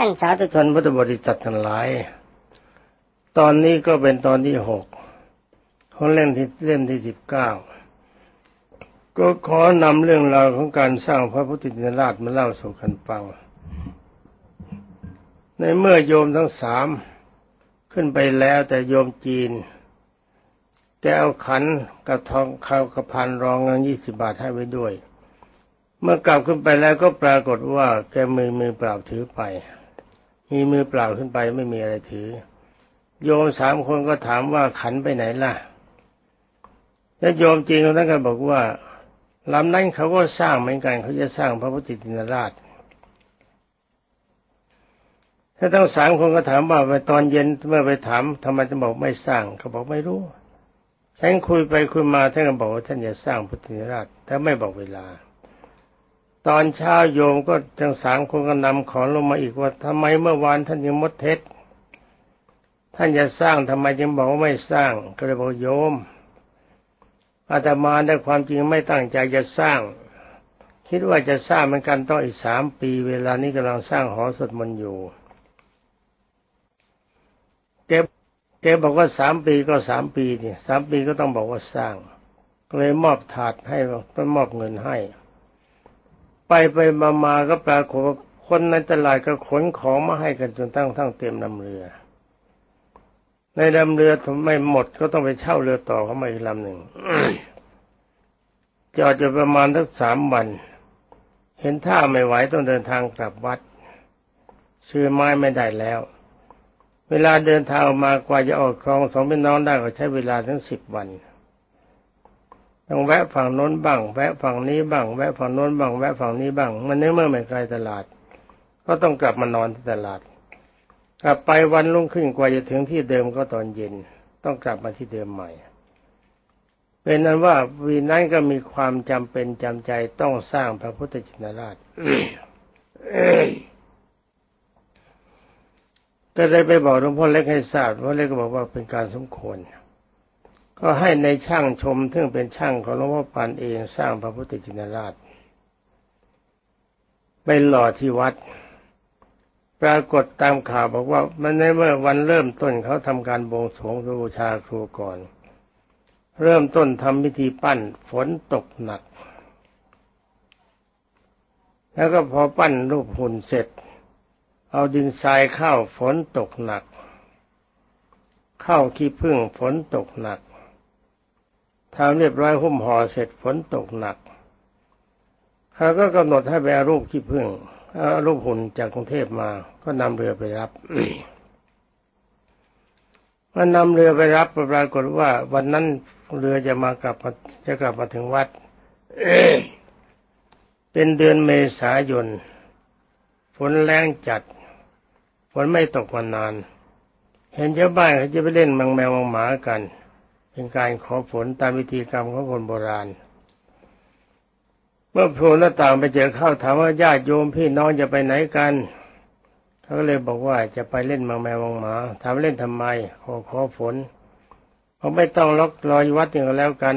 ท่านสาธุชนพุทธบริษัททั้งหลาย ตอนนี้ก็เป็นตอนที่หกของเล่มที่เล่มที่สิบเก้าก็ขอนำเรื่องราวของการสร้างพระพุทธินราชมาเล่าสู่กันฟังในเมื่อโยมทั้งสามขึ้นไปแล้วแต่โยมจีนแกเอาขันกับทองข้าวกับพันรองเงินยี่สิบาทให้ไว้ด้วย เมื่อกลับขึ้นไปแล้วก็ปรากฏว่าแกมือมือเปล่าถือไป มีมือเปล่าขึ้นไปไม่มีอะไรถือ โยมสามคนก็ถามว่าขันไปไหนล่ะ แล้วโยมจีนคนนั้นก็บอกว่าลำนั้นเขาก็สร้างเหมือนกันเขาจะสร้างพระพุทธินราชถ้าทั้งสามคนก็ถามว่าไปตอนเย็นเมื่อไปถามทำไมจะบอกไม่สร้างเขาบอกไม่รู้ฉันคุยไปคุยมาท่านก็บอกว่าท่านจะสร้างพุทธินราชแต่ไม่บอกเวลา ตอนเช้าโยมก็ทั้งสามคนก็นำของลงมาอีกว่าทำไมเมื่อวานท่านยังมดเท็จ ท่านจะสร้างทำไมจึงบอกว่าไม่สร้าง ก็เลยบอกโยมอาตมาได้ความจริงไม่ตั้งใจจะสร้าง คิดว่าจะสร้างเหมือนกันต้องอีกสามปี เวลานี้กำลังสร้างหอสวดมนต์อยู่แกแกบอกว่าสามปีก็สามปีนี่สามปีก็ต้องบอกว่าสร้างก็เลยมอบถาดให้ต้องมอบเงินให้ ไปไปมามาก็ปรากฏคนในตลาดก็ขนของมาให้กันจนตั้งทั้งเต็มลำเรือ ในลำเรือถ้าไม่หมดก็ต้องไปเช่าเรือต่อเข้ามาอีกลำหนึ่งจอดจะประมาณทั้งสามวัน เห็นท่าไม่ไหวต้องเดินทางกลับวัด ซื้อไม้ไม่ได้แล้ว เวลาเดินทางออกมากว่าจะออกคลองสองพี่น้องได้ก็ใช้เวลาทั้งสิบวัน ต้องแวะฝั่งโน้นบ้าง แวะฝั่งนี้บ้าง แวะฝั่งโน้นบ้าง แวะฝั่งนี้บ้าง มันเนื่อเมื่อไม่ไกลตลาด ก็ต้องกลับมานอนที่ตลาด กลับไปวันรุ่งขึ้นกว่าจะถึงที่เดิมก็ตอนเย็น ต้องกลับมาที่เดิมใหม่ เป็นนั้นว่าวีนั้นก็มีความจำเป็นจำใจต้องสร้างพระพุทธจินราชก็เลยไปบอกหลวงพ่อเล็กให้ทราบพ่อเล็กก็บอกว่าเป็นการสมควร ก็ให้ในช่างชมซึ่งเป็นช่างของหลวงพ่อปานเองสร้างพระพุทธจินราชไปหล่อที่วัด ปรากฏตามข่าวบอกว่า มันในเมื่อวันเริ่มต้นเขาทำการบวงสรวงบูชาครูก่อน เริ่มต้นทำพิธีปั้นฝนตกหนัก แล้วก็พอปั้นรูปหุ่นเสร็จ เอาดินทรายเข้าฝนตกหนัก เข้าขี้พึ่งฝนตกหนัก ทำเรียบร้อยหุ้มห่อเสร็จฝนตกหนักเขาก็กำหนดให้ไปเอารูปขี้พึ่งเอารูปหุ่นจากกรุงเทพมา ก็นำเรือไปรับมันนำเรือไปรับปรากฏว่า วันนั้นเรือจะมากลับจะกลับมาถึงวัดเป็นเดือนเมษายนฝนแรงจัดฝนไม่ตกมานาน เห็นชาวบ้านเขาจะไปเล่นมังแมวมังหมากัน เป็นการขอฝนตามวิธีกรรมของคนโบราณ เมื่อโผล่หน้าต่างไปเจอเข้าถามว่าญาติโยมพี่น้องจะไปไหนกันเขาก็เลยบอกว่าจะไปเล่นมังแมวมังหมาถามเล่นทำไมขอขอฝนเขาไม่ต้องล็อกรอยวัดอย่างแล้วกัน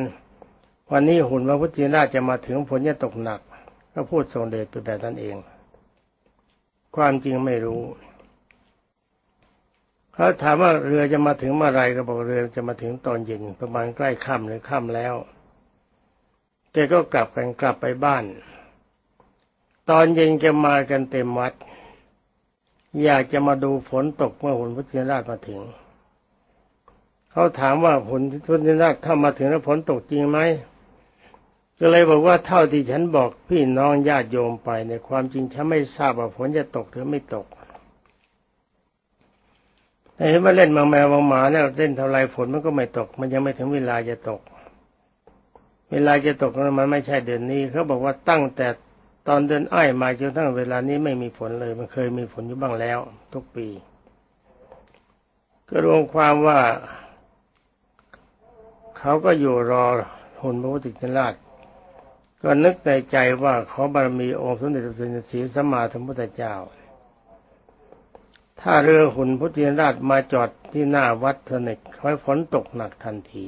วันนี้หุ่นพระพุทธเจ้าจะมาถึงฝนจะตกหนัก ก็พูดทรงเดชไปแบบนั้นเอง ความจริงไม่รู้ เขาถามว่าเรือจะมาถึงเมื่อไรก็บอกเรือจะมาถึงตอนเย็นประมาณใกล้ค่ำหรือค่ำแล้วแกก็กลับกันกลับไปบ้าน ตอนเย็นแกมากันเต็มวัด อยากจะมาดูฝนตกเมื่อหุ่นพุทธราชมาถึง เขาถามว่าผลพุทธราชถ้ามาถึงแล้วฝนตกจริงไหมก็เลยบอกว่าเท่าที่ฉันบอกพี่น้องญาติโยมไปในความจริงฉันไม่ทราบว่าฝนจะตกหรือไม่ตก เห็นว่าเล่นมังแมวมังหมาเนี่ยเล่นเท่าไรฝนมันก็ไม่ตก มันยังไม่ถึงเวลาจะตก เวลาจะตกมันไม่ใช่เดือนนี้เขาบอกว่าตั้งแต่ตอนเดือนอ้อยมาจนทั้งเวลานี้ไม่มีฝนเลย มันเคยมีฝนอยู่บ้างแล้ว ทุกปี ก็รวมความว่าเขาก็อยู่รอหุ่นพระพุทธเจ้าก็นึกในใจว่าขอบารมีองค์สมเด็จพระสินสีสัมมาสัมพุทธเจ้า ถ้าเรือหุ่นพุทธิราชมาจอดที่หน้าวัดเทนิกคอยฝนตกหนักทันที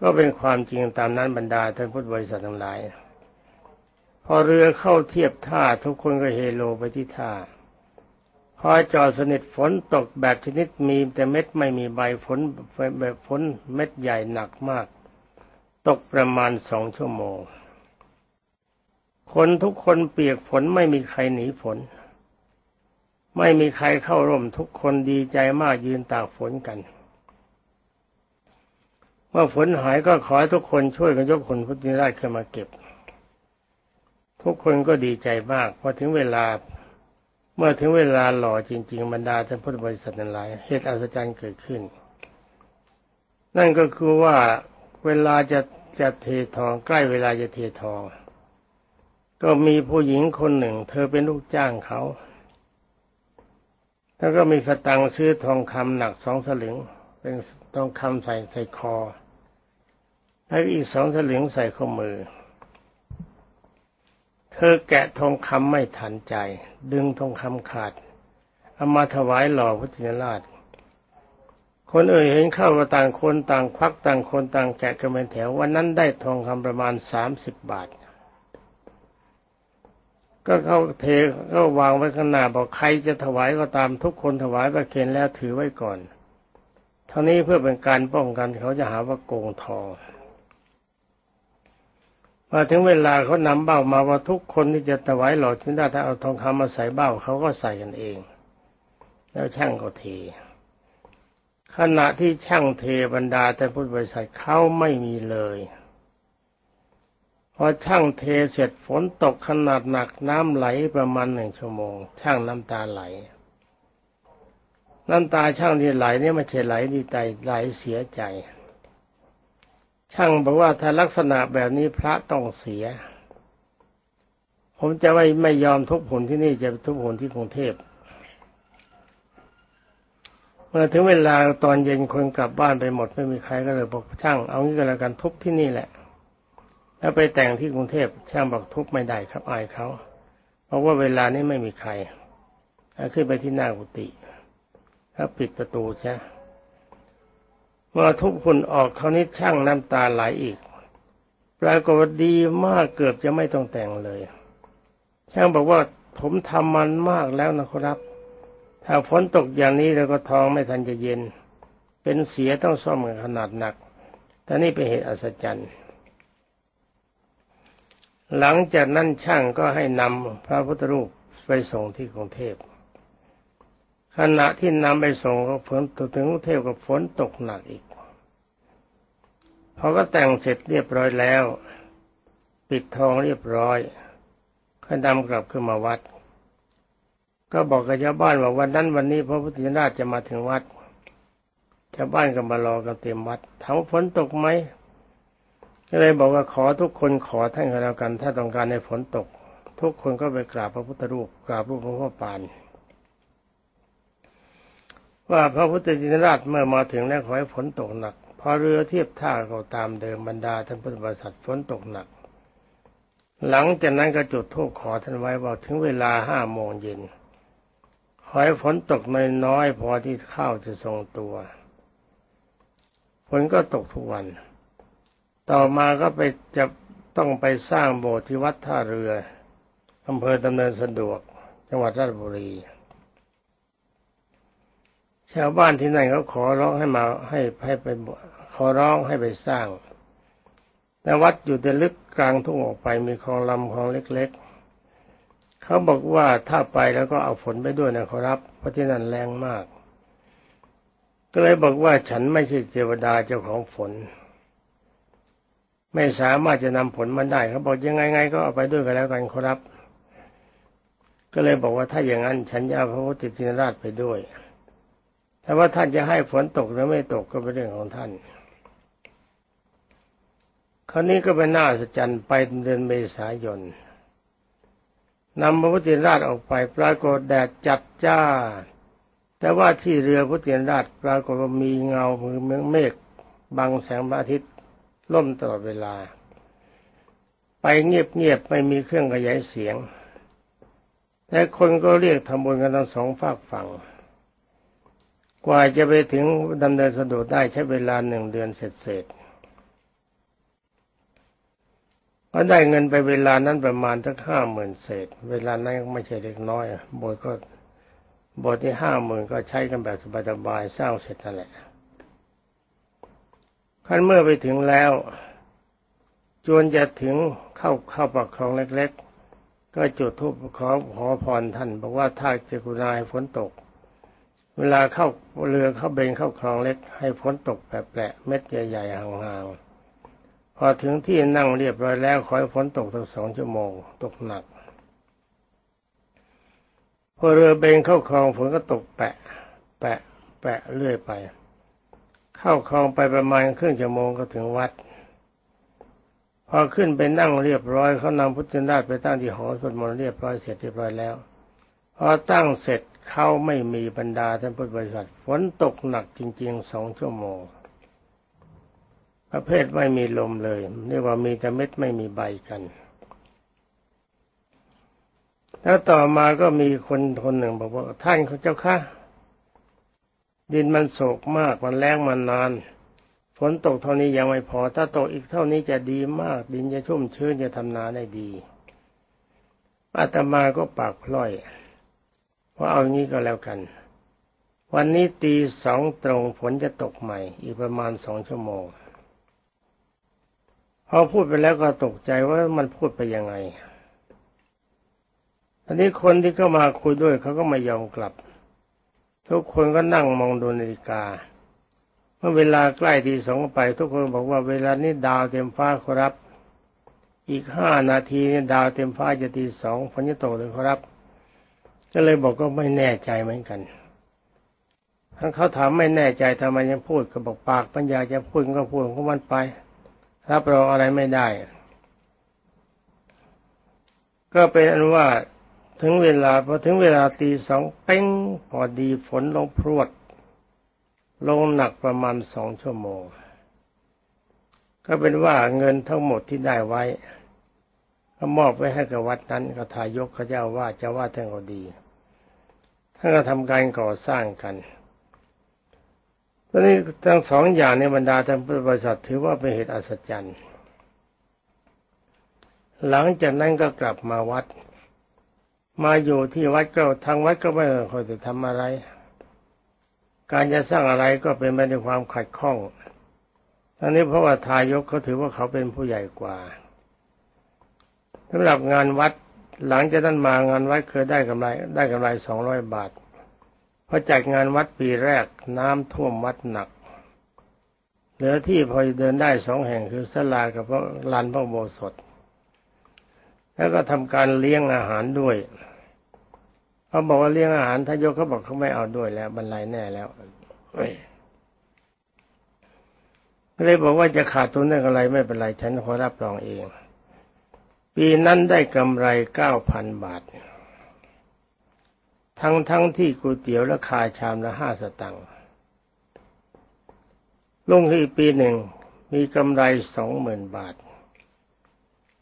ก็เป็นความจริงตามนั้นบรรดาท่านพุทธบริษัททั้งหลายพพอเรือเข้าเทียบท่าทุกคนก็เฮโลไปที่ท่าพอจอดสนิทฝนตกแบบชนิดมีแต่เม็ดไม่มีใบฝนแบบฝนเม็ดใหญ่หนักมาก ตกประมาณสองชั่วโมง คนทุกคนเปียกฝนไม่มีใครหนีฝน ไม่มีใครเข้าร่มทุกคนดีใจมากยืนตากฝนกัน เมื่อฝนหายก็ขอให้ทุกคนช่วยกันยกคนพุทธิราชขึ้นมาเก็บ ทุกคนก็ดีใจมากพอถึงเวลา เมื่อถึงเวลาหล่อจริง ๆ บรรดาท่านพุทธบริษัทนั้นหลายเหตุอัศจรรย์เกิดขึ้น นั่นก็คือว่าเวลาจะจะเททองใกล้เวลาจะเททอง ก็มีผู้หญิงคนหนึ่ง เธอเป็นลูกจ้างเขา แล้วก็มีสตังซื้อทองคำหนักสองสลึง เป็นทองคำใส่ใส่คอ แล้วอีกสองสลึงใส่ข้อมือ เธอแกะทองคำไม่ทันใจ ดึงทองคำขาดเอามาถวายหล่อพระจินราช คนเอ่ยเห็นเข้าก็ต่างคนต่างควักต่างคนต่างแกะกันเป็นแถว วันนั้นได้ทองคำประมาณสามสิบบาท ก็เข้าเทก็วางไว้ข้างหน้าบอกใครจะถวายก็ตามทุกคนถวายประเคนแล้วถือไว้ก่อนเท่านี้เพื่อเป็นการป้องกันเขาจะหาว่าโกงทองมาถึงเวลาเขานำเบ้ามาว่าทุกคนที่จะถวายหล่อชิ้นดาถ้าเอาทองคำมาใส่เบ้าเขาก็ใส่กันเอง แล้วช่างก็เท ขณะที่ช่างเทบรรดาแต่พุทธบริษัทเขาไม่มีเลย อช่างเทเสร็จฝนตกขนาดหนักน้ำไหลประมาณหนึ่งชั่วโมง ช่างน้ำตาไหล น้ำตาช่างที่ไหลนี่ไม่ใช่ไหลดีใจไหลเสียใจ ช่างบอกว่าถ้าลักษณะแบบนี้พระต้องเสีย ผมจะไม่ไม่ยอมทุบหุ่นที่นี่จะทุบหุ่นที่กรุงเทพเมื่อถึงเวลาตอนเย็นคนกลับบ้านไปหมดไม่มีใครก็เลยบอกช่าง เอางี้ก็แล้วกันทุบที่นี่แหละ แล้วไปแต่งที่กรุงเทพช่างบอกทุบไม่ได้ครับอายเขาเพราะว่าเวลานี้ไม่มีใครขึ้นไปที่หน้ากุฏิถ้าปิดประตูใช่เมื่อทุกคนออกเขานี้ช่างน้ำตาไหลอีกปรากฏดีมากเกือบจะไม่ต้องแต่งเลย ช่างบอกว่าผมทำมันมากแล้วนะครับ ถ้าฝนตกอย่างนี้แล้วก็ท้องไม่ทันจะเย็น เป็นเสียต้องซ่อมกันขนาดหนักแต่นี่เป็นเหตุอัศจรรย์ หลังจากนั้นช่างก็ให้นำพระพุทธรูปไปส่งที่กรุงเทพ ขณะที่นำไปส่งก็ฝนถึงกรุงเทพก็ฝนตกหนักอีกพอก็แต่งเสร็จเรียบร้อยแล้ว ปิดทองเรียบร้อยก็นำกลับขึ้นมาวัด ก็บอกกับชาวบ้านว่าวันนั้นวันนี้พระพุทธราชจะมาถึงวัดชาวบ้านก็มารอกันเต็มวัดถามฝนตกไหม ก็เลยบอกว่าขอทุกคนขอท่านก็แล้วกัน ถ้าต้องการในฝนตก ทุกคนก็ไปกราบพระพุทธรูปกราบรูปหลวงพ่อปาน ว่าพระพุทธจินราชเมื่อมาถึงแล้วขอให้ฝนตกหนักพอเรือเทียบท่าก็ตามเดิมบรรดาท่านพุทธบริษัทฝนตกหนัก หลังจากนั้นก็จุดธูปขอท่านไว้ว่าถึงเวลาห้าโมงเย็นขอให้ฝนตกน้อยๆพอที่ข้าวจะทรงตัวฝนก็ตกทุกวัน ต่อมาก็ไปจะต้องไปสร้างโบสถ์ที่วัดท่าเรืออำเภอดำเนินสะดวก จังหวัดราชบุรี ชาวบ้านที่นั่นเขาขอร้องให้มาให้ให้ไปขอร้องให้ไปสร้าง แต่วัดอยู่แต่ลึกกลางทุ่งออกไปมีคลองลำคลองเล็ก ๆ เขาบอกว่าถ้าไปแล้วก็เอาฝนไปด้วยนะขอรับเพราะที่นั่นแรงมาก ก็เลยบอกว่าฉันไม่ใช่เทวดาเจ้าของฝน ไม่สามารถจะนำผลมาได้เขาบอกยังไงไงก็เอาไปด้วยกันแล้วกันขอรับ ก็เลยบอกว่าถ้าอย่างนั้น ฉันจะเอาพระพุทธจินราชไปด้วยแต่ว่าท่านจะให้ฝนตกหรือไม่ตกก็เป็นเรื่องของท่าน คราวนี้ก็เป็นหน้าสัจจันไปเดือนเมษายนนำพระพุทธราชออกไป ปรากฏแดดจัดจ้า แต่ว่าที่เรือพระพุทธราชปรากฏว่ามีเงาเหมือนเมฆบังแสงพระอาทิตย์ ล่มตลอดเวลา ไปเงียบๆไม่มีเครื่องขยายเสียงแต่คนก็เรียกทำบุญกันทั้งสองฝากฝั่ง กว่าจะไปถึงดำเนินสะดวกได้ใช้เวลาหนึ่งเดือนเสร็จเสร็จก็ได้เงินไปเวลานั้นประมาณทั้งห้าหมื่นเศษ เวลานั้นไม่ใช่เล็กน้อยโบสถ์ก็โบสถ์ที่ห้าหมื่นก็ใช้กันแบบสบายๆสร้างเสร็จนั่นแหละ ขั้นเมื่อไปถึงแล้ว จวนจะถึงเข้าเข้าปากคลองเล็ก ๆ ก็จุดทูปขอขอพรท่านบอกว่าถ้าจะกุณาให้ฝนตก เวลาเข้าเรือเข้าเบนเข้าคลองเล็ก ให้ฝนตกแปะๆเม็ดใหญ่ๆห่างๆพอถึงที่นั่งเรียบร้อยแล้วขอให้ฝนตกตั้งสองชั่วโมง ตกหนักพอเรือเบนเข้าคลองฝนก็ตกแปะ แปะ แปะเรื่อยไป เข้าคลองไปประมาณครึ่งชั่วโมงก็ถึงวัด พอขึ้นไปนั่งเรียบร้อยเขานำพุทธนาถไปตั้งที่หอสวดมนต์เรียบร้อยเสร็จเรียบร้อยแล้วพอตั้งเสร็จเขาไม่มีบรรดาท่านพุทธบริษัทฝนตกหนักจริงๆสองชั่วโมง ประเภทไม่มีลมเลยเรียกว่ามีแต่เม็ดไม่มีใบกันแล้วต่อมาก็มีคนคนหนึ่งบอกว่าท่านเจ้าค่ะ ดินมันโศกมากมันแรงมันนานฝนตกเท่านี้ยังไม่พอ ถ้าตกอีกเท่านี้จะดีมาก ดินจะชุ่มชื้นจะทำนาได้ดีอาตมาก็ปากพล่อยว่าเอางี้ก็แล้วกัน วันนี้ตีสองตรงฝนจะตกใหม่ อีกประมาณสองชั่วโมงพอพูดไปแล้วก็ตกใจว่ามันพูดไปยังไงอันนี้คนที่เข้ามาคุยด้วยเขาก็ไม่ยอมกลับ ทุกคนก็นั่งมองดูนาฬิกา เมื่อเวลาใกล้ทีสองไป ทุกคนบอกว่าเวลานี้ดาวเต็มฟ้าครับ อีกห้านาทีนี่ดาวเต็มฟ้าจะตีสองฝนจะตกเลยครับ ก็เลยบอกก็ไม่แน่ใจเหมือนกันทั้งเขาถามไม่แน่ใจทำไมยังพูดก็บอกปากปัญญาจะพูดก็พูดของมันไปรับรองอะไรไม่ได้ ก็เป็นอันว่า ถึงเวลาพอถึงเวลาตีสองเป้งพอดีฝนลงพรวด ลงหนักประมาณสองชั่วโมง ก็เป็นว่าเงินทั้งหมดที่ได้ไว้ ก็มอบไว้ให้กับวัดนั้นก็ทายกเขาเจ้าว่าจะว่าท่านก็ดีท่านก็ทำการก่อสร้างกันตอนนี้ทั้งสองอย่างในบรรดาท่านพุทธบริษัทถือว่าเป็นเหตุอัศจรรย์ หลังจากนั้นก็กลับมาวัด มาอยู่ที่วัดก็ทางวัดก็ไม่ค่อยจะทำอะไร การจะสร้างอะไรก็เป็นไปด้วยความขัดข้องทั้งนี้เพราะว่าทายกเขาถือว่าเขาเป็นผู้ใหญ่กว่าสำหรับงานวัดหลังจากนั้นมางานวัดเคยได้กำไร ได้กำไรสองร้อยบาทพอจัดงานวัดปีแรกน้ำท่วมวัดหนัก เหลือที่พอเดินได้สองแห่งคือสลากับพระลานพระโบสถ แล้วก็ทำการเลี้ยงอาหารด้วยเขาบอกว่าเลี้ยงอาหารทายกเขาบอกเขาไม่เอาด้วยแล้วบรรลัยแน่แล้วเลยบอกว่าจะขาดทุนได้กำไรไม่เป็นไรฉันขอรับรองเอง ปีนั้นได้กำไรเก้าพันบาท ทั้งทั้งที่ก๋วยเตี๋ยวราคาชามละห้าสตังค์ลงที่ปีหนึ่งมีกำไรสองหมื่นบาท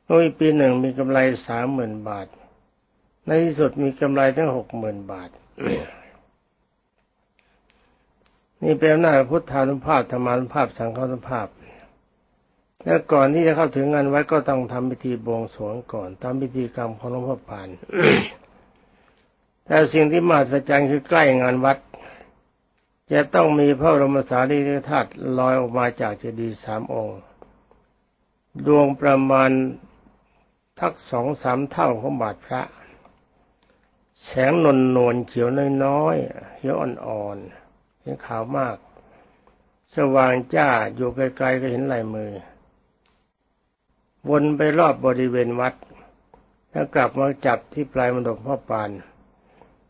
ลงอีกปีหนึ่งมีกำไรสามหมื่นบาท ในที่สุดมีกำไรทั้งหกหมื่นบาท นี่เป็นหน้าพุทธานุภาพธรรมานุภาพสังฆานุภาพ แล้วก่อนที่จะเข้าถึงงานวัดก็ต้องทำพิธีบวงสรวงก่อนทำพิธีกรรมของหลวงพ่อปานแต่สิ่งที่มาสัจจังคือใกล้งานวัด จะต้องมีพระบรมสารีริกธาตุลอยออกมาจากเจดีย์สามองค์ ดวงประมาณ ทักสองสามเท่าของบาทพระ แสงนนนวลเขียวน้อยๆเขียวอ่อนๆเห็นขาวมาก สว่างจ้าอยู่ไกลๆก็เห็นลายมือ วนไปรอบบริเวณวัด แล้วกลับมาจับที่ปลายมณฑปพ่อปาน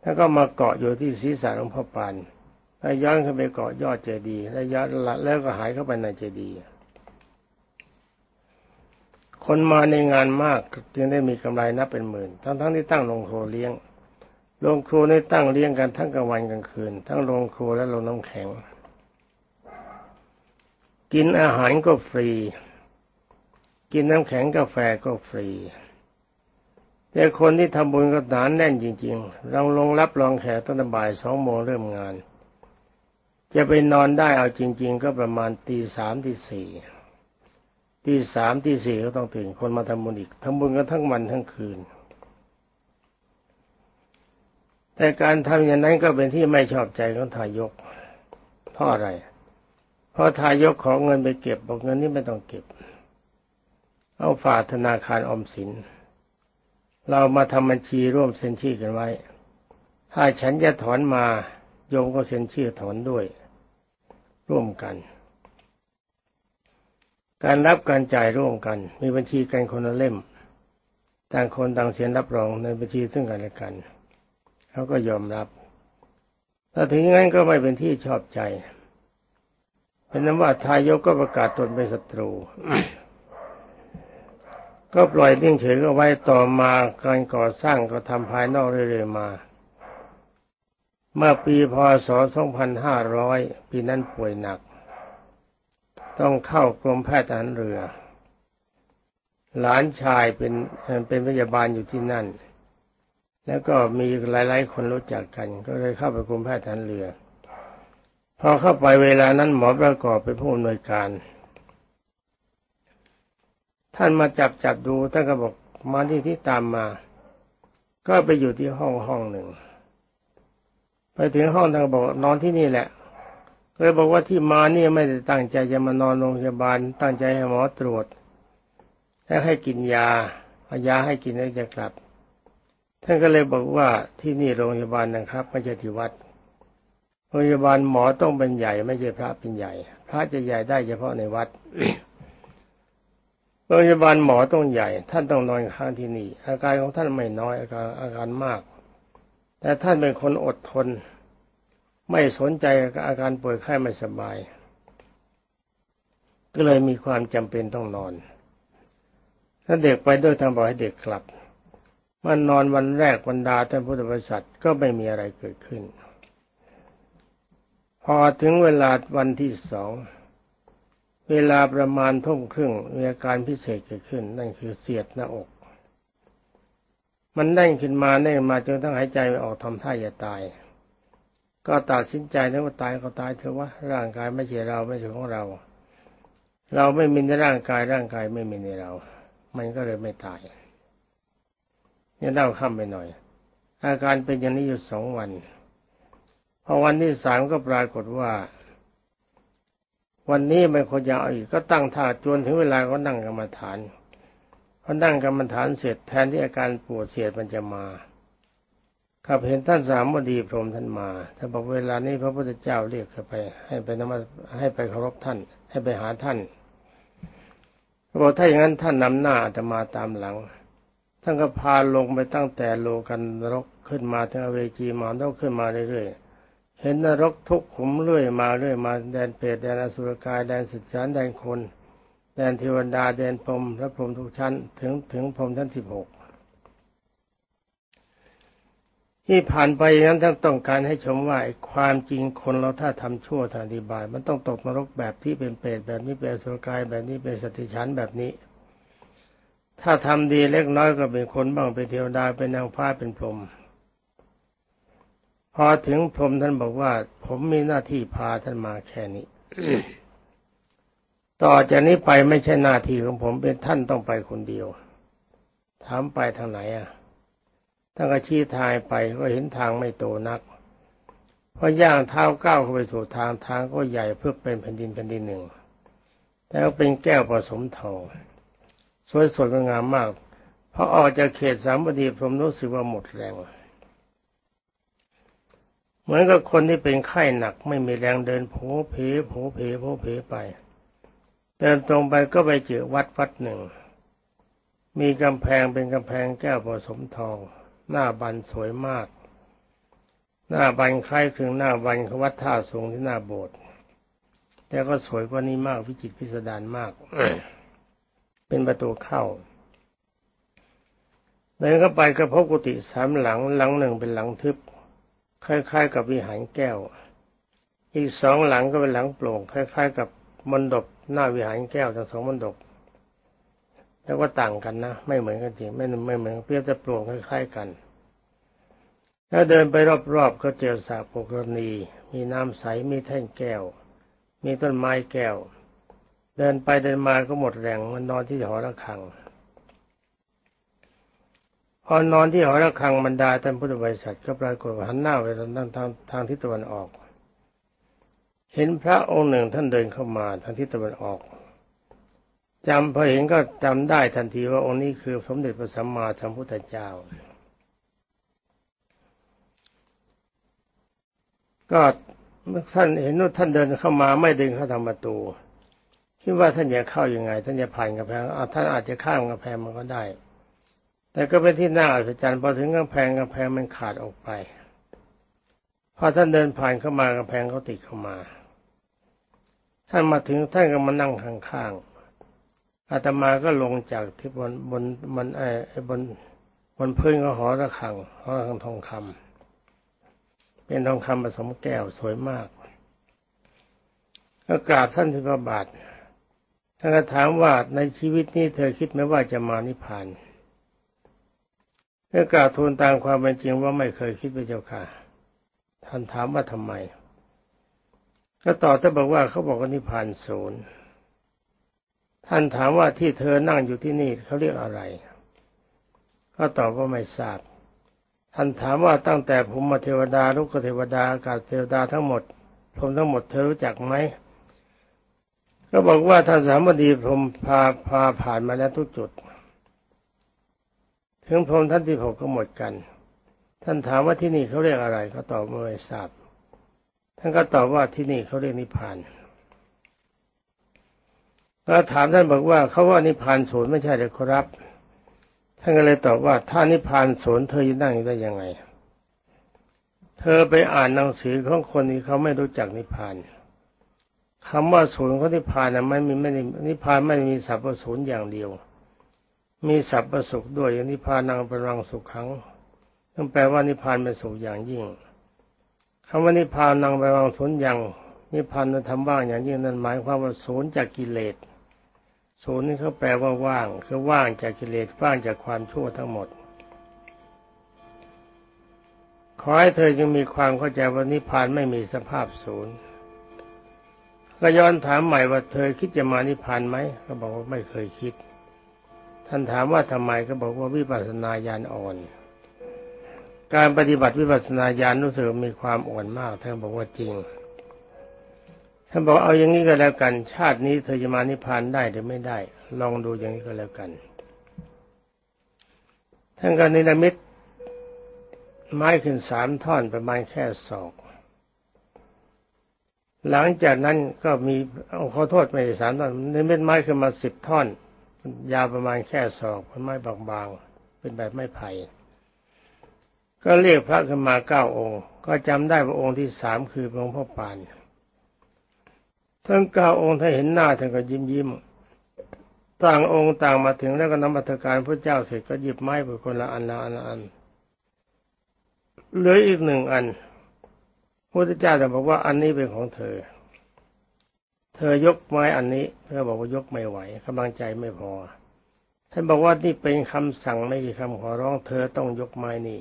แล้วก็มาเกาะอยู่ที่ศีรษะของพ่อปานแล้วย้อนขึ้นไปเกาะยอดเจดีย์แล้วย้อนแล้วก็หายเข้าไปในเจดีย์ คนมาในงานมากจึงได้มีกำไรนับเป็นหมื่น ทั้งๆที่ตั้งลงโคเลี้ยงโรงครัวนี่ตั้งเลี้ยงกันทั้งกลางวันกลางคืน ทั้งโรงครัวและโรงน้ำแข็ง กินอาหารก็ฟรี กินน้ำแข็งกาแฟก็ฟรี แต่คนที่ทำบุญก็หนานแน่นจริงๆเราลงรับรองแขกตั้งแต่บ่ายสองโมงเริ่มงาน จะไปนอนได้เอาจริง ๆ ก็ประมาณตีสามตีสี่ ตีตีสามตีสี่ก็ต้องตื่นคนมาทำบุญอีกทำบุญกันทั้งวันทั้งคืน แต่การทำอย่างนั้นก็เป็นที่ไม่ชอบใจของทายกเพราะอะไรเพราะทายกขอเงินไปเก็บบอกเงินนี้ไม่ต้องเก็บ เอาฝากธนาคารอมสิน เรามาทำบัญชีร่วมเซ็นชื่อกันไว้ ถ้าฉันจะถอนมาโยมก็เซ็นชื่อถอนด้วย ร่วมกัน การรับการจ่ายร่วมกัน มีบัญชีกันคนละเล่ม ต่างคนต่างเซ็นรับรองในบัญชีซึ่งกันและกันเขาก็ยอมรับถ้าถึงงั้นก็ไม่เป็นที่ชอบใจ เป็นนั้นว่าทายกก็ประกาศตนเป็นศัตรู ก็ปล่อยนิ่งเฉยก็ไว้ต่อมาการก่อสร้างก็ทำภายนอกเรื่อยๆมา เมื่อปีพศ 2500 ปีนั้นป่วยหนัก ต้องเข้ากรมแพทย์ทหารเรือ หลานชายเป็นเป็นพยาบาลอยู่ที่นั่น แล้วก็มีหลาย ๆ คนรู้จักกัน ก็เลยเข้าไปกรมแพทย์ทหารเรือ พอเข้าไปเวลานั้นหมอประกอบเป็นผู้อำนวยการ ท่านมาจับจับดูท่านก็บอกมาที่ที่ตามมา ก็ไปอยู่ที่ห้องห้องหนึ่ง ไปถึงห้องท่างบอกนอนที่นี่แหละ เลยบอกว่าที่มานี่ไม่ได้ตั้งใจจะมานอนโรงพยาบาล ตั้งใจให้หมอตรวจ แล้ให้กินยาเอายาให้กินแล้วจะกลับ ท่านก็เลยบอกว่าที่นี่โรงพยาบาลนะครับไม่ใช่ที่วัด โรงพยาบาลหมอต้องเป็นใหญ่ ไม่ใช่พระเป็นใหญ่ พระจะใหญ่ได้เฉพาะในวัด โรงพยาบาลหมอต้องใหญ่ ท่านต้องนอนค้างที่นี่ อาการของท่านไม่น้อยอาการอาการมาก แต่ท่านเป็นคนอดทน ไม่สนใจอาการป่วยไข้ไม่สบาย ก็เลยมีความจำเป็นต้องนอน ถ้าเด็กไปด้วยทางบอกให้เด็กกลับมันนอนวันแรกบรรดาท่านพุทธบริษัทก็ไม่มีอะไรเกิดขึ้น พอถึงเวลาวันที่สองเวลาประมาณทุ่มครึ่งมีอาการพิเศษเกิดขึ้น นั่นคือเสียดหน้าอก มันแน่นขึ้นมาแน่นมาจนต้องหายใจไม่ออกทำท่าจะตาย ก็ตัดสินใจนะว่าตายก็ตายเถอะวะร่างกายไม่ใช่เราไม่ใช่ของเรา เราไม่มีในร่างกายร่างกายไม่มีในเรา มันก็เลยไม่ตายเนี่ยเล่าข้ามไปหน่อย อาการเป็นอย่างนี้อยู่สองวันพอวันที่สามก็ปรากฏว่า วันนี้ไม่ควรจะเอาอีกก็ตั้งท่าจนถึงเวลาก็นั่งกรรมฐานพอนั่งกรรมฐานเสร็จแทนที่อาการปวดเสียดมันจะมา ขับเห็นท่านสามวดีพรหมท่านมาท่านบอกเวลานี้พระพุทธเจ้าเรียกเข้าไป ให้ไปนมัสให้ไปเคารพท่าน ให้ไปหาท่านบอกถ้าอย่างนั้นท่านนำหน้าอาตมาตามหลัง ท่านก็พาลงไปตั้งแต่โลกันนรกขึ้นมาถึงเวจีมาต้องขึ้นมาเรื่อยๆ เห็นนรกทุกขุมเรื่อยมาเรื่อยมาแดนเปรตแดนอสุรกายแดนสิทธิสารแดนคน แดนเทวดาแดนพรหมและพรหมทุกชั้น ถึงถึงพรหมชั้นสิบหก ที่ผ่านไปนั้นท่านต้องการให้ชมว่าความจริงคนเราถ้าทำชั่วทางดีบาย มันต้องตกนรกแบบที่เป็นเปรตแบบนี้เป็นสุรกายแบบนี้เป็นสติชันแบบนี้ ถ้าทำดีเล็กน้อยก็เป็นคนบ้างเป็นเทวดาเป็นนางฟ้าเป็นพรหมพอถึงพรหมท่านบอกว่า ผมมีหน้าที่พาท่านมาแค่นี้ต่อจากนี้ไปไม่ใช่หน้าที่ของผมเป็นท่านต้องไปคนเดียวถามไปทางไหนอะ ท่านก็ชี้ทางไปก็เห็นทางไม่โตนักพอย่างเท้าก้าวเข้าไปสู่ทางทางก็ใหญ่เพื่อเป็นแผ่นดินแผ่นดินหนึ่งแล้วเป็นแก้วผสมทองสวยสดงามมากพอออกจากเขตสามบดีผมรู้สึกว่าหมดแรง เหมือนกับคนที่เป็นไข้หนักไม่มีแรงเดินโผเพโผเพโผเพไป เดินตรงไปก็ไปเจอวัดวัดหนึ่ง มีกำแพงเป็นกำแพงแก้วผสมทอง หน้าบันสวยมาก หน้าบันคล้ายคลึงหน้าบันขวัดท่าสงที่หน้าโบสถ์แต่ก็สวยกว่านี้มากวิจิตรพิสดารมาก เป็นประตูเข้าเดินเข้าไปก็พบกุฏิสามหลัง หลังหนึ่งเป็นหลังทึบ คล้ายๆ กับวิหารแก้ว อีกสองหลังก็เป็นหลังโปร่ง คล้าย ๆ กับมณฑปหน้าวิหารแก้วทั้งสองมณฑป แล้วก็ต่างกันนะ ไม่เหมือนกันจริงไม่ไม่เหมือนเปรียบแต่ปลวงคล้ายๆกัน แล้วเดินไปรอบๆก็เจอสระปกรณี มีน้ำใสมีแท่งแก้ว มีต้นไม้แก้ว เดินไปเดินมาก็หมดแรงมันนอนที่หอระฆังพอนอนที่หอระฆังบรรดาท่านพุทธบริษัทก็ปรากฏหันหน้าไปทางทางทางทิศตะวันออก เห็นพระองค์หนึ่งท่านเดินเข้ามาทางทิศตะวันออก จำพอเห็นก็จำได้ทันทีว่าองค์นี้คือสมเด็จพระสัมมาสัมพุทธเจ้า ก็ท่านเห็นว่าท่านเดินเข้ามาไม่ดึงเข้าทางประตูคิดว่าท่านจะเข้ายังไง ท่านจะผ่านกำแพงท่านอาจจะข้ามกำแพงมันก็ได้ แต่ก็เป็นที่น่าอัศจรรย์พอถึงกำแพงกำแพงมันขาดออกไปพอท่านเดินผ่านเข้ามากำแพงเขาติดเข้ามา ท่านมาถึงท่านก็มานั่งข้างๆ อาตมาก็ลงจากที่บนบนบนไอ้บนบนพื้นของหอระฆังหอระฆังทองคำเป็นทองคำผสมแก้วสวยมากก็กราบท่านที่พระบาทท่านก็ถามว่าในชีวิตนี้เธอคิดไหมว่าจะมานิพพานเมื่อกราบทูลตามความเป็นจริงว่าไม่เคยคิดพระเจ้าค่ะท่านถามว่าทำไมก็ตอบท่านบอกว่าเขาบอกว่านิพพานศูนย์ ท่านถามว่าที่เธอนั่งอยู่ที่นี่เขาเรียกอะไรก็ตอบว่าไม่ทราบ ท่านถามว่าตั้งแต่ภูมิเทวดาลูกเทวดาอากาศเทวดาทั้งหมดพรมทั้งหมดเธอรู้จักไหมก็บอกว่าท่านสามดีพรมพาพาผ่านมาแล้วทุกจุด ถึงพรมท่านที่หกก็หมดกัน ท่านถามว่าที่นี่เขาเรียกอะไร ก็ตอบว่าไม่ทราบ ท่านก็ตอบว่าที่นี่เขาเรียกนิพพาน แล้วถามท่านบอกว่าเขาว่านิพพานศูนย์ไม่ใช่หรือครับ ท่านก็เลยตอบว่าถ้านิพพานศูนย์เธอจะนั่งอยู่ได้ยังไง เธอไปอ่านหนังสือของคนที่เขาไม่รู้จักนิพพานคำว่าศูนย์ของนิพพานนะไม่มีไม่นิพพานไม่มีสัพพศูนย์อย่างเดียว มีสัพพสุขด้วยนิพพานังปรังสุขขังนั่นแปลว่านิพพานเป็นสุขอย่างยิ่งคำว่านิพพานังปรังศูนย์อย่างนิพพานนั้นทำว่างอย่างยิ่งนั้นหมายความว่าศูนย์จากกิเลส ศูนย์นี่เขาแปลว่าว่างคือว่างจากกิเลสว่างจากความชั่วทั้งหมด ขอให้เธอจึงมีความเข้าใจว่านิพพานไม่มีสภาพศูนย์ก็ย้อนถามใหม่ว่าเธอคิดจะมานิพพานไหมก็บอกว่าไม่เคยคิด ท่านถามว่าทำไมก็บอกว่าวิปัสสนาญาณอ่อน การปฏิบัติวิปัสสนาญาณรู้สึกมีความอ่อนมากท่านบอกว่าจริง ท่านบอกเอาอย่างนี้ก็แล้วกัน ชาตินี้เธอจะมานิพพานได้หรือไม่ได้ ลองดูอย่างนี้ก็แล้วกันท่านก็นิรมิตไม้ขึ้นสามท่อนประมาณแค่ศอก หลังจากนั้นก็มีขอโทษไม่สามท่อนในเม็ดไม้ขึ้นมาสิบท่อน ยาวประมาณแค่ศอกเป็นไม้บางๆเป็นแบบไม้ไผ่ก็เรียกพระขึ้นมาเก้าองค์ ก็จำได้ว่าองค์ที่สามคือหลวงพ่อปาน ทั้งเก้าองค์ถ้าเห็นหน้าท่านก็ยิ้มยิ้มต่างองค์ต่างมาถึงแล้วก็นมัตการพระเจ้าเสร็จก็หยิบไม้ไปคนละอันละอันละอันเหลืออีกหนึ่งอันพระพุทธเจ้าจะบอกว่าอันนี้เป็นของเธอ เธอยกไม้อันนี้เธอบอกว่ายกไม่ไหวกำลังใจไม่พอ ท่านบอกว่านี่เป็นคำสั่งไม่ใช่คำขอร้องเธอต้องยกไม้นี้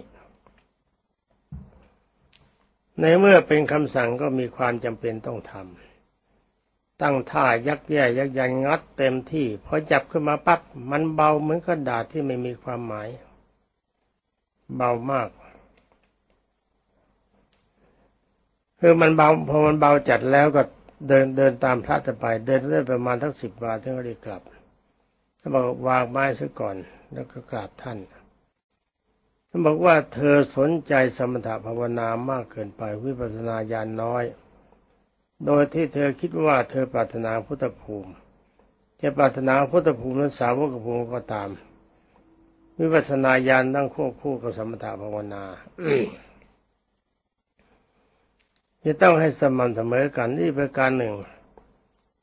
ในเมื่อเป็นคำสั่งก็มีความจำเป็นต้องทำ ตั้งท่ายักแย่ยักยันงัดเต็มที่พอจับขึ้นมาปั๊บมันเบาเหมือนกระดาษที่ไม่มีความหมาย เบามากคือมันเบาพอมันเบาจัดแล้วก็เดินเดินตามพระจะไป เดินได้ประมาณทั้งสิบบาทถึงก็ได้กลับท่านบอกวางไม้ซะก่อน แล้วก็กราบท่านท่านบอกว่าเธอสนใจสมถะภาวนามากเกินไปวิปัสสนาญาณน้อย โดยที่เธอคิดว่าเธอปรารถนาพุทธภูมิ จะปรารถนาพุทธภูมินั้นสาวกภูมิก็ตามวิปัสสนาญาณตั้งควบคู่กับสมถะภาวนาจะต้องให้สม่ำเสมอกันนี่ประการหนึ่ง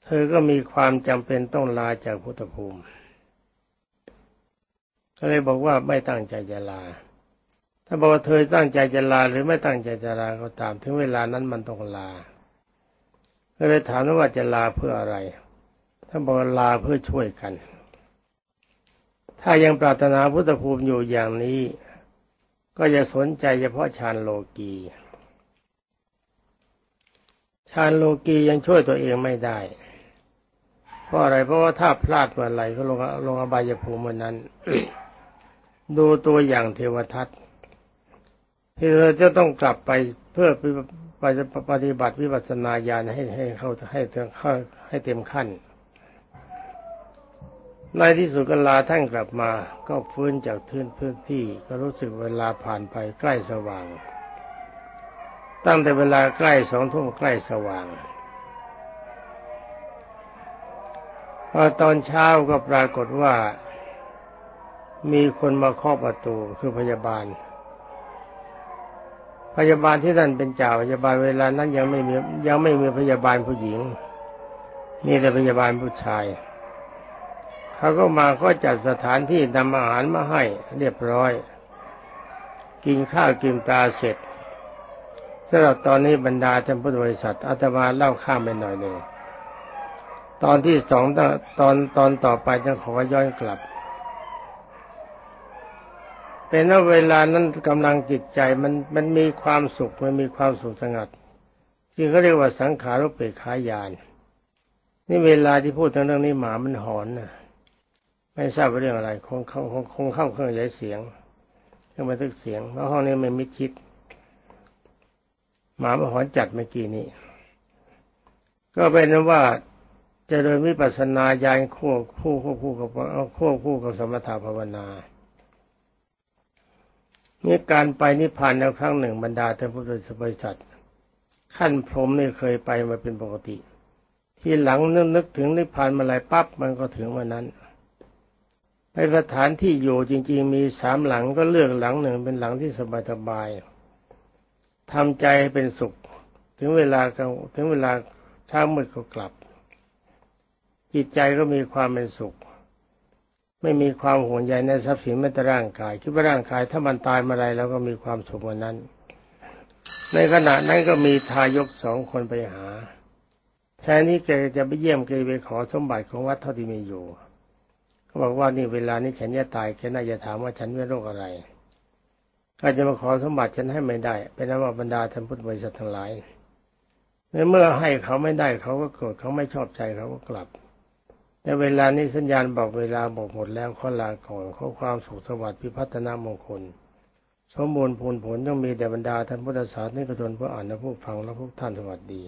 เธอก็มีความจำเป็นต้องลาจากพุทธภูมิก็เลยบอกว่าไม่ตั้งใจจะลา ถ้าบอกว่าเธอตั้งใจจะลาหรือไม่ตั้งใจจะลาก็ตาม ถึงเวลานั้นมันต้องลา ก็เลยถามว่าจะลาเพื่ออะไรถ้านบอกลาเพื่อช่วยกัน ถ้ายังปรารถนาพุทธภูมิอยู่อย่างนี้ ก็จะสนใจเฉพาะฌานโลกีฌานโลกียังช่วยตัวเองไม่ได้ เพราะอะไรเพราะว่าถ้าพลาดเมื่อไหร่ก็ลงลงอบายภูมิเมื่อนั้น ดูตัวอย่างเทวทัตที่เราจะต้องกลับไปเพื่อ ปปฏิบัติวิปัสสนาญาณให้ให้เข้าให้เข้าให้เต็มขั้น ในที่สุดก็ลาท่านกลับมา ก็ฟื้นจากทื่นพื้นที่ ก็รู้สึกเวลาผ่านไปใกล้สว่าง ตั้งแต่เวลาใกล้สองทุ่มใกล้สว่างพอตอนเช้าก็ปรากฏว่า มีคนมาเคาะประตูคือพยาบาล พยาบาลที่นั่นเป็นเจ้าพยาบาลเวลานั้นยังไม่มียังไม่มีพยาบาลผู้หญิงมีแต่พยาบาลผู้ชายเขาก็มาก็จัดสถานที่นำอาหารมาให้เรียบร้อย กินข้าวกินปลาเสร็จสำหรับตอนนี้บรรดาท่านพุทธบริษัทอาตมาเล่าข้ามไปหน่อยหนึ่งตอนที่สองตอนตอนต่อไปจะขอย้อนกลับ เป็นว่าเวลานั้นกำลังจิตใจมันมันมีความสุขมันมีความสุขสงัดที่เขาเรียกว่าสังขารุปเปกขายาน นี่เวลาที่พูดถึงเรื่องนี้หมามันหอนน่ะไม่ทราบว่าเรื่องอะไรคงเข้าคงเข้าเครื่องใช้เสียงเครื่องบันทึกเสียงเพราะห้องนี้ไม่มิดชิดหมามันหอนจัดเมื่อกี้นี้ก็เป็นว่าจเริญวิปัสสนาญาณคู่คู่คู่คู่กับคู่คู่กับสมถะภาวนา มีการไปนิพพานในครั้งหนึ่งบรรดาท่านพุทธบริษัทขั้นพรหมนี่เคยไปมาเป็นปกติ ที่หลังนึกนึกถึงนิพพานมาหลายปั๊บมันก็ถึงวันนั้นในสถานที่อยู่จริง ๆ มีสามหลังก็เลือกหลังหนึ่งเป็นหลังที่สบายๆทำใจให้เป็นสุข ถึงเวลาถึงเวลาเช้ามืดก็กลับ จิตใจก็มีความเป็นสุข ไม่มีความห่วงใยในทรัพย์สินแม้แต่ร่างกาย คิดว่าร่างกายถ้ามันตายเมื่อไรแล้วก็มีความสุขวันนั้น ในขณะนั้นก็มีทายกสองคนไปหาแทนที่แกจะไปเยี่ยมแกไปขอสมบัติของวัดเท่าที่มีอยู่เขาบอกว่านี่เวลานี้ฉันจะตายแกน่าจะถามว่าฉันเป็นโรคอะไรก็จะมาขอสมบัติฉันให้ไม่ได้เป็นนว่าบรรดาท่านพุทธบริษัททั้งหลายในเมื่อให้เขาไม่ได้เขาก็โกรธเขาไม่ชอบใจเขาก็กลับ ในเวลานี้สัญญาณบอกเวลาบอกหมดแล้วขอลาก่อนขอความสุขสวัสดิ์พิพัฒนามงคล สมบูรณ์ผลผลต้องมีแต่บรรดาท่านพุทธศาสนิกชนผู้อ่านและผู้ฟังและผู้ท่านสวัสดี